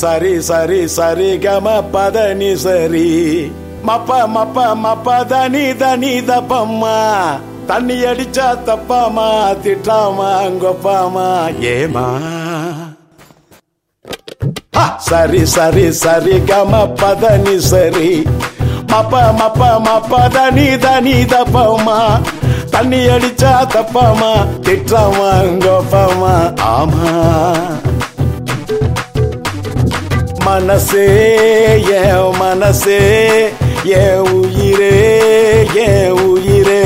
சரி சரி சரி கம பதனி சரி. மப்ப மப்ப மப்ப தனி தனி தப்பம்மா தண்ணி அடிச்சா தப்பாமா திட்டாமா கொப்பாமா ஏமா சரி சரி சரி கம பதனி சரி. மப்ப மப்ப மப்ப தனி தனி தப்பம்மா தண்ணி அடிச்சா தப்பாமா திட்டாமா கொப்பாமா ஆமா. மனசே ஏ மனசே ஏ உயிரே ஏ உயிரே.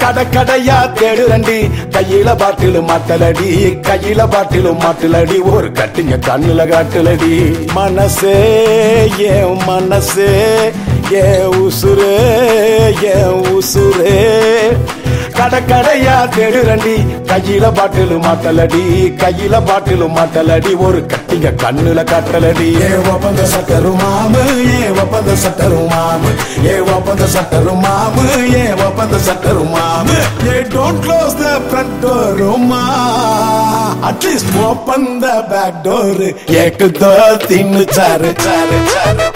கடக்கடையா தேடுறண்டி கையில பாட்டிலு மாட்டலடி கையில பாட்டிலு மாட்டலடி ஒரு கட்டிங்க கண்ணுல காட்டுலடி. மனசே ஏ மனசே ஏ உசுரே ஏ உசுரே. கடக்கடையா தெருரண்டி கையில பாட்டிலு மாட்டலடி கையில பாட்டிலு மாட்டலடி ஒரு கட்டிங்க கண்ணுல கட்டலடி. ஏ ஒப்பந்த சட்டரு மாமு ஏ ஒப்பந்த சட்டரும் மாமு. ஏ ஒப்பந்த சட்டரும் மாமு ஏ ஒப்பந்த சட்டரும் மாமு. ஏ don't close the front door மா at least open the back door ஏக்கு தோ தின்னு சாரு சாரு சாரு.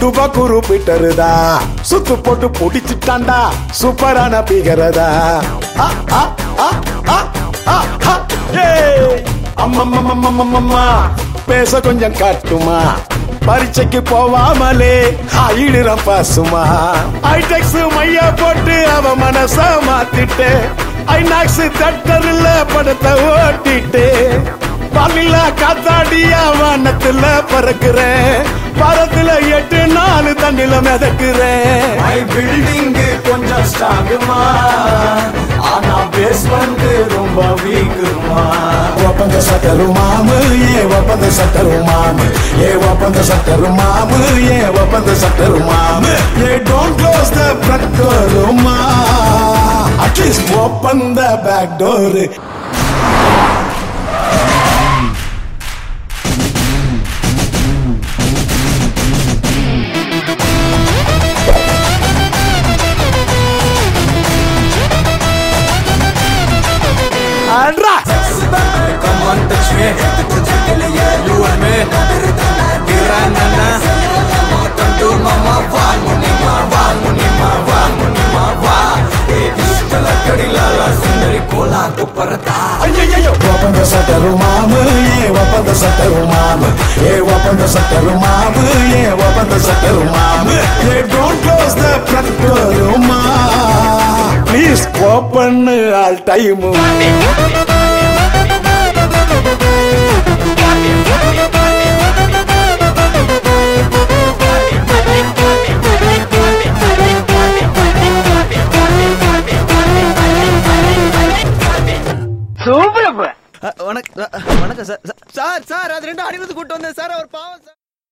துபா குரு பீட்டருதா. சுத்து போட்டு பிடிச்சிட்டாண்டா சூப்பரான பிகரதா. அம்மம்மம்மம்மம்மம்மா. பேச கொஞ்சம் காட்டுமா. பரீட்சைக்கு போவாமலே ஆயிடுறான் பாசுமா. ஐடெக்ஸ் மையா போட்டு அவ மனச மாத்திட்டு. ஐநாக்ஸ் தட்டரில் படத்தை ஓட்டிட்டு. பல்லில காத்தாடியா வானத்துல பறக்குறேன் பரத்துல எட்டு நாலு தண்ணில மிதக்குறேன் பில்டிங் கொஞ்சம் ஸ்ட்ராங்குமா? ஆனா பேஸ்மெண்ட் ரொம்ப வீக்குமா ஒப்பந்த சட்டரு மாமு ஏ ஒப்பந்த சட்டரு மாமு. ஏ ஒப்பந்த சட்டரு மாமு ஏ ஒப்பந்த சட்டரு மாமு. ஏ don't close the front door மா. At least open the back door Come on, touch me. You and me. Kiranana. Come to mama, va, munima, va, munima, va, munima, va. Eh, digital kadilala, sundari kola kuparata. ஐயையோ ஒப்பந்த shutter மாமு ஏ ஒப்பந்த shutter மாமு ஏ ஒப்பந்த shutter மாமு ஏ ஒப்பந்த shutter மாமு ஏ don't close the front door மா ப்ளீஸ் ஓப்பன் ஆல் டைம் வணக்கம் வணக்கம் சார். சார் சார் அது ரெண்டு அடிவது கூட்டு வந்தேன். சார் அவர் பாவம் சார்.